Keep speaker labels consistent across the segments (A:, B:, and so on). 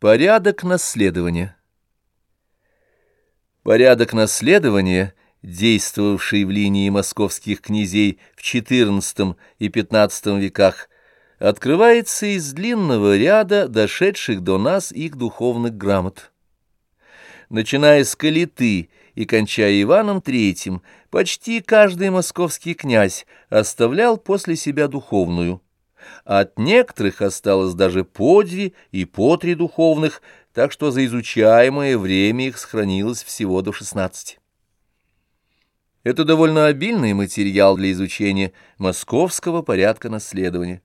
A: Порядок наследования Порядок наследования, действовавший в линии московских князей в XIV и XV веках, открывается из длинного ряда дошедших до нас их духовных грамот. Начиная с Калиты и кончая Иваном III, почти каждый московский князь оставлял после себя духовную – от некоторых осталось даже по две и по три духовных, так что за изучаемое время их сохранилось всего до шестнадцати. Это довольно обильный материал для изучения московского порядка наследования.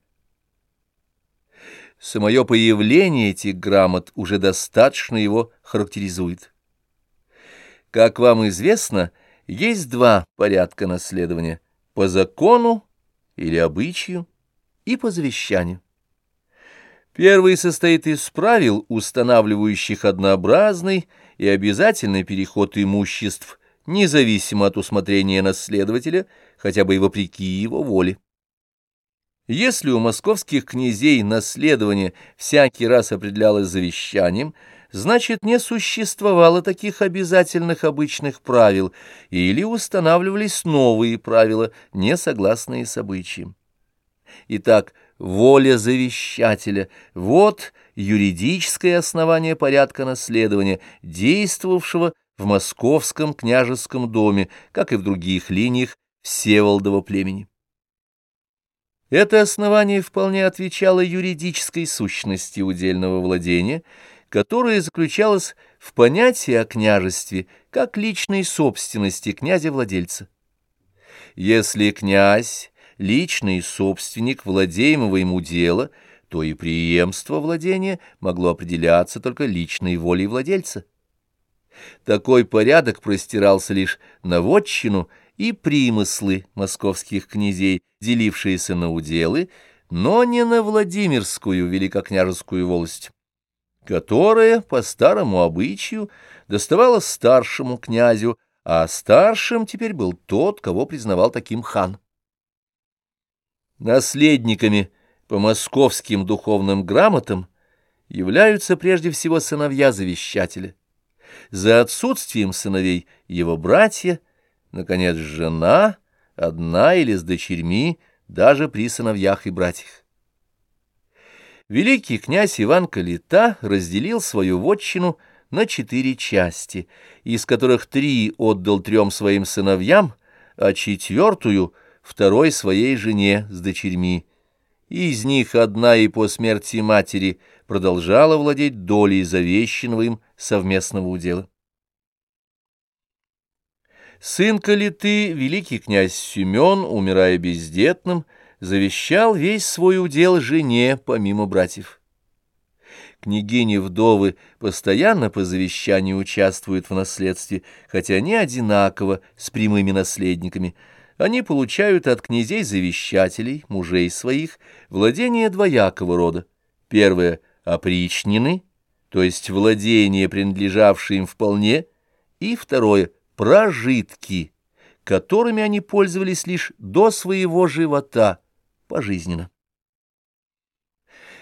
A: Самое появление этих грамот уже достаточно его характеризует. Как вам известно, есть два порядка наследования – по закону или обычаю – и по завещанию. Первый состоит из правил, устанавливающих однообразный и обязательный переход имуществ, независимо от усмотрения наследователя, хотя бы и вопреки его воле. Если у московских князей наследование всякий раз определялось завещанием, значит, не существовало таких обязательных обычных правил, или устанавливались новые правила, не согласные с обычаем. Итак, воля завещателя — вот юридическое основание порядка наследования, действовавшего в московском княжеском доме, как и в других линиях Всеволодова племени. Это основание вполне отвечало юридической сущности удельного владения, которое заключалось в понятии о княжестве как личной собственности князя-владельца. Если князь личный собственник владеемого ему дела, то и преемство владения могло определяться только личной волей владельца. Такой порядок простирался лишь на вотчину и примыслы московских князей, делившиеся на уделы, но не на Владимирскую великокняжескую волость, которая, по старому обычаю, доставала старшему князю, а старшим теперь был тот, кого признавал таким хан. Наследниками по московским духовным грамотам являются прежде всего сыновья завещателя. За отсутствием сыновей его братья, наконец, жена, одна или с дочерьми, даже при сыновьях и братьях. Великий князь Иван Калита разделил свою вотчину на четыре части, из которых три отдал трем своим сыновьям, а четвертую — второй своей жене с дочерьми. Из них одна и по смерти матери продолжала владеть долей завещанного им совместного удела. Сын Калиты, великий князь Семен, умирая бездетным, завещал весь свой удел жене, помимо братьев. Княгини-вдовы постоянно по завещанию участвуют в наследстве, хотя не одинаково с прямыми наследниками – они получают от князей-завещателей, мужей своих, владение двоякого рода. Первое — опричнины, то есть владение, принадлежавшее им вполне, и второе — прожитки, которыми они пользовались лишь до своего живота, пожизненно.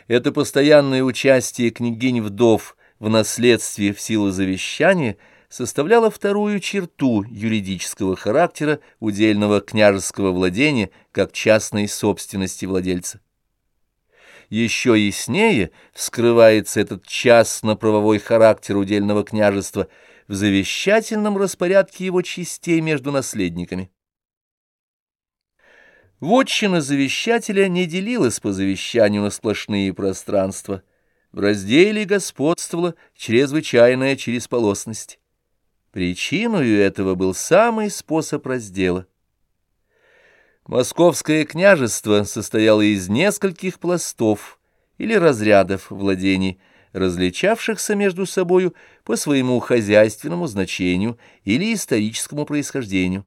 A: Это постоянное участие княгинь-вдов в наследстве в силу завещания — составляла вторую черту юридического характера удельного княжеского владения как частной собственности владельца. Еще яснее вскрывается этот частно-правовой характер удельного княжества в завещательном распорядке его частей между наследниками. Вотчина завещателя не делилась по завещанию на сплошные пространства. В разделе господствовала чрезвычайная чересполосность. Причиной этого был самый способ раздела. Московское княжество состояло из нескольких пластов или разрядов владений, различавшихся между собою по своему хозяйственному значению или историческому происхождению.